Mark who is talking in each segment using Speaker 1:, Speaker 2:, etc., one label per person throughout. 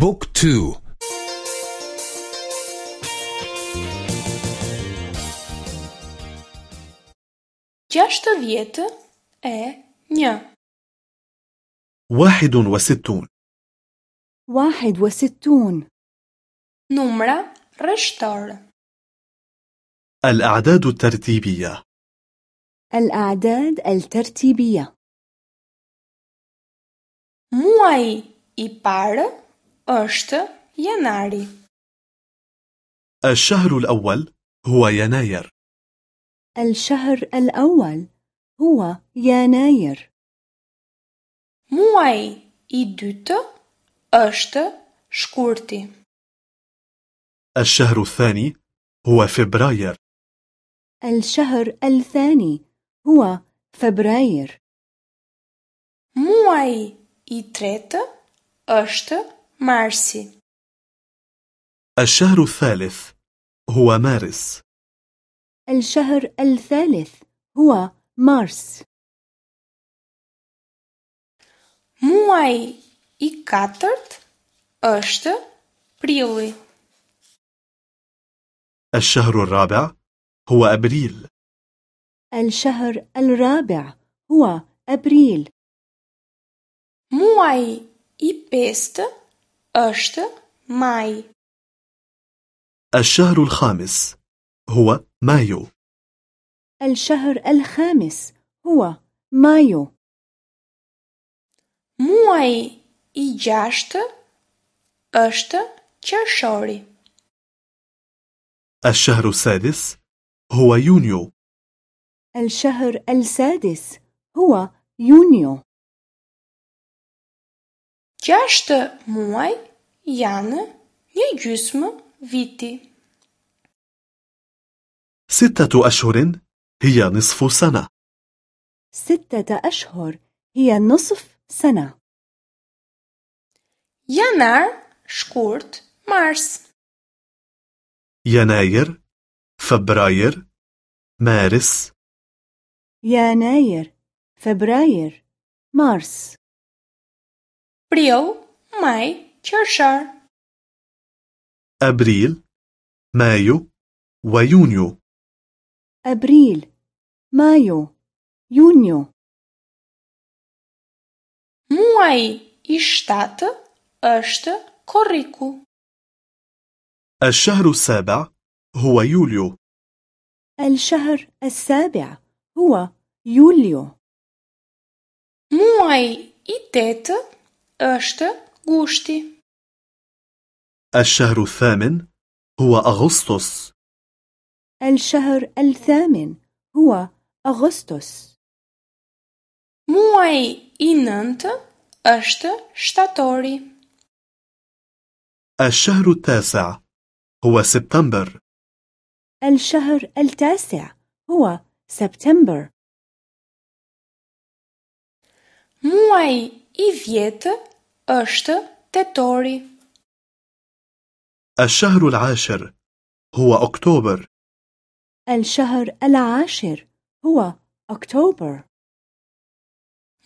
Speaker 1: Book
Speaker 2: two. gjashtëdhjetë e një
Speaker 3: واحد وستون.
Speaker 4: واحد وستون.
Speaker 2: numrat rreshtorë
Speaker 3: الأعداد الترتيبية.
Speaker 4: الأعداد الترتيبية.
Speaker 2: i parë është janari
Speaker 3: الشهر الأول هو يناير.
Speaker 4: الشهر الأول هو يناير.
Speaker 2: muaji i dytë është shkurti
Speaker 3: الشهر الثاني هو فبراير.
Speaker 4: الشهر الثاني هو فبراير.
Speaker 2: muaji i tretë është marsi
Speaker 3: الشهر الثالث هو مارس.
Speaker 4: الشهر الثالث هو مارس.
Speaker 2: Muaji i katërt është prilli
Speaker 3: الشهر الرابع هو أبريل.
Speaker 4: الشهر الرابع هو أبريل.
Speaker 2: Muaji i pestë është maj
Speaker 3: الشهر الخامس هو مايو.
Speaker 4: الشهر الخامس هو مايو.
Speaker 2: muaji i gjashtë është qershori
Speaker 3: الشهر السادس هو يونيو.
Speaker 4: الشهر السادس هو يونيو.
Speaker 2: Gjashtë muaj janë një gjysmë viti
Speaker 3: ستة أشهر هي نصف سنة
Speaker 4: ستة أشهر هي نصف سنة
Speaker 2: janar shkurt mars
Speaker 3: يناير فبراير مارس
Speaker 4: يناير فبراير مارس
Speaker 2: prill maj qershor
Speaker 3: أبريل مايو ويونيو
Speaker 4: أبريل مايو يونيو
Speaker 2: i shtatë është korriku
Speaker 3: الشهر السابع هو يوليو
Speaker 4: الشهر السابع هو يوليو
Speaker 2: i tetë është gushti
Speaker 3: الشهر الثامن هو أغسطس.
Speaker 4: الشهر الثامن هو أغسطس.
Speaker 2: muaji i nëntë është shtatori
Speaker 3: الشهر التاسع هو سبتمبر.
Speaker 4: الشهر التاسع هو سبتمبر.
Speaker 2: muaji i dhjetë është tetori.
Speaker 3: الشهر العاشر هو أكتوبر.
Speaker 4: الشهر العاشر هو أكتوبر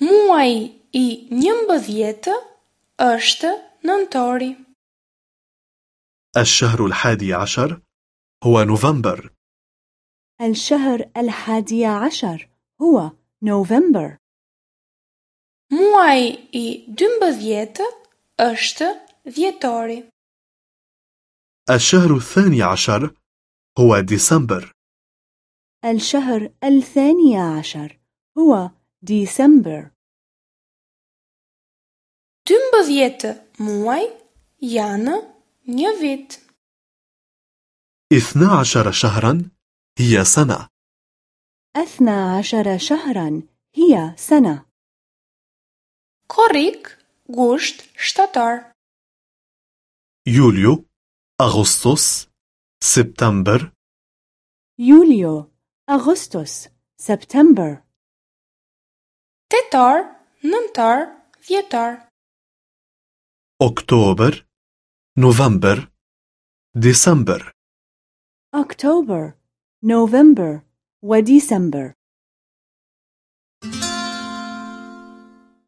Speaker 2: muaji i njëmbëdhjetë është nëntori.
Speaker 3: الشهر الحادي عشر هو نوفمبر.
Speaker 4: الشهر الحادي عشر هو نوفمبر
Speaker 2: muaji i dymbëdhjetë është dhjetori.
Speaker 3: الشهر الثاني عشر هو ديسمبر.
Speaker 4: الشهر الثاني عشر هو ديسمبر.
Speaker 2: Dymbëdhjetë muaj janë një vit.
Speaker 3: اثنا عشر شهرا هي سنة
Speaker 4: أثنى عشر شهرا هي سنة
Speaker 2: Korrik, gusht, shtator.
Speaker 3: Julio, agustos, september.
Speaker 4: Julio, agustos, september.
Speaker 2: Tetor, nëntor, dhjetor.
Speaker 3: Oktober, november, december.
Speaker 4: Oktober, november, wa december.